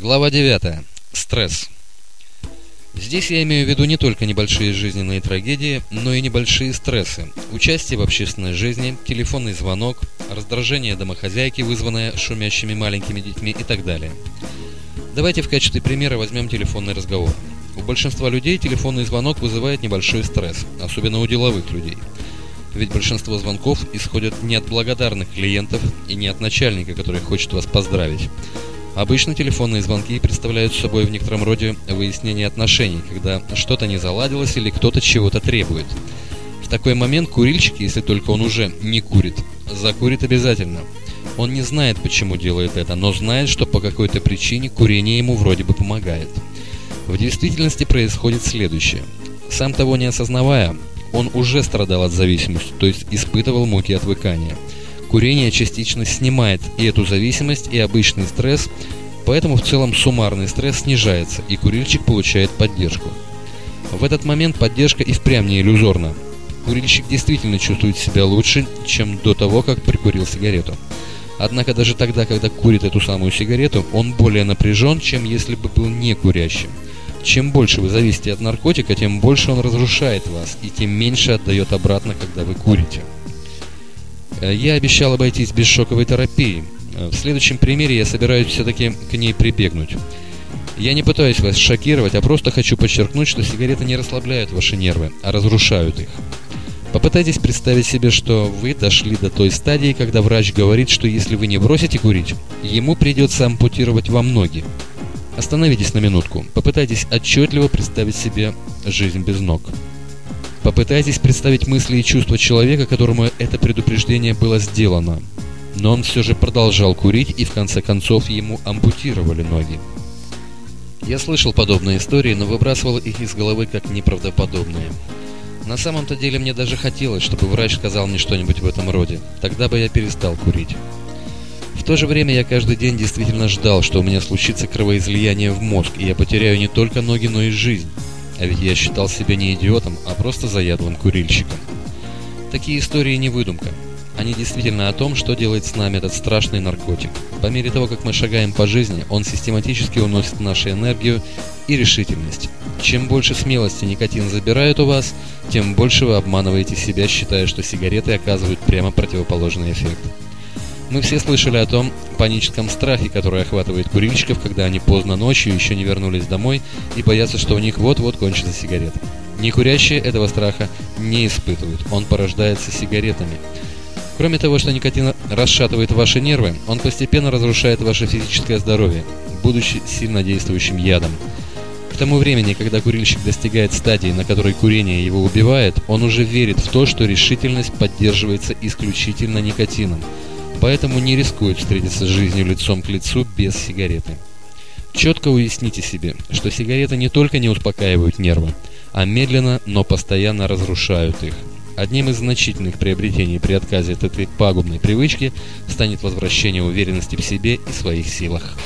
Глава 9. Стресс. Здесь я имею в виду не только небольшие жизненные трагедии, но и небольшие стрессы. Участие в общественной жизни, телефонный звонок, раздражение домохозяйки, вызванное шумящими маленькими детьми и так далее. Давайте в качестве примера возьмем телефонный разговор. У большинства людей телефонный звонок вызывает небольшой стресс, особенно у деловых людей. Ведь большинство звонков исходят не от благодарных клиентов и не от начальника, который хочет вас поздравить, Обычно телефонные звонки представляют собой в некотором роде выяснение отношений, когда что-то не заладилось или кто-то чего-то требует. В такой момент курильщик, если только он уже не курит, закурит обязательно. Он не знает, почему делает это, но знает, что по какой-то причине курение ему вроде бы помогает. В действительности происходит следующее. Сам того не осознавая, он уже страдал от зависимости, то есть испытывал муки отвыкания – Курение частично снимает и эту зависимость, и обычный стресс, поэтому в целом суммарный стресс снижается, и курильщик получает поддержку. В этот момент поддержка и впрямь не иллюзорна. Курильщик действительно чувствует себя лучше, чем до того, как прикурил сигарету. Однако даже тогда, когда курит эту самую сигарету, он более напряжен, чем если бы был не курящим. Чем больше вы зависите от наркотика, тем больше он разрушает вас, и тем меньше отдает обратно, когда вы курите. Э, я обещал обойтись без шоковой терапии. Э, в следующем примере я собираюсь все-таки к ней прибегнуть. Я не пытаюсь вас шокировать, а просто хочу подчеркнуть, что сигареты не расслабляют ваши нервы, а разрушают их. Попытайтесь представить себе, что вы дошли до той стадии, когда врач говорит, что если вы не бросите курить, ему придется ампутировать вам ноги. Остановитесь на минутку, попытайтесь отчетливо представить себе жизнь без ног. Попытайтесь представить мысли и чувства человека, которому это предупреждение было сделано. Но он все же продолжал курить, и в конце концов ему ампутировали ноги. Я слышал подобные истории, но выбрасывал их из головы как неправдоподобные. На самом-то деле мне даже хотелось, чтобы врач сказал мне что-нибудь в этом роде. Тогда бы я перестал курить. В то же время я каждый день действительно ждал, что у меня случится кровоизлияние в мозг, и я потеряю не только ноги, но и жизнь. А ведь я считал себя не идиотом, а просто заядлым курильщиком. Такие истории не выдумка. Они действительно о том, что делает с нами этот страшный наркотик. По мере того, как мы шагаем по жизни, он систематически уносит нашу энергию и решительность. Чем больше смелости никотин забирает у вас, тем больше вы обманываете себя, считая, что сигареты оказывают прямо противоположный эффект. Мы все слышали о том паническом страхе, который охватывает курильщиков, когда они поздно ночью еще не вернулись домой и боятся, что у них вот-вот кончится сигарета. Некурящие этого страха не испытывают, он порождается сигаретами. Кроме того, что никотин расшатывает ваши нервы, он постепенно разрушает ваше физическое здоровье, будучи сильно действующим ядом. К тому времени, когда курильщик достигает стадии, на которой курение его убивает, он уже верит в то, что решительность поддерживается исключительно никотином – поэтому не рискует встретиться с жизнью лицом к лицу без сигареты. Четко уясните себе, что сигареты не только не успокаивают нервы, а медленно, но постоянно разрушают их. Одним из значительных приобретений при отказе от этой пагубной привычки станет возвращение уверенности в себе и своих силах.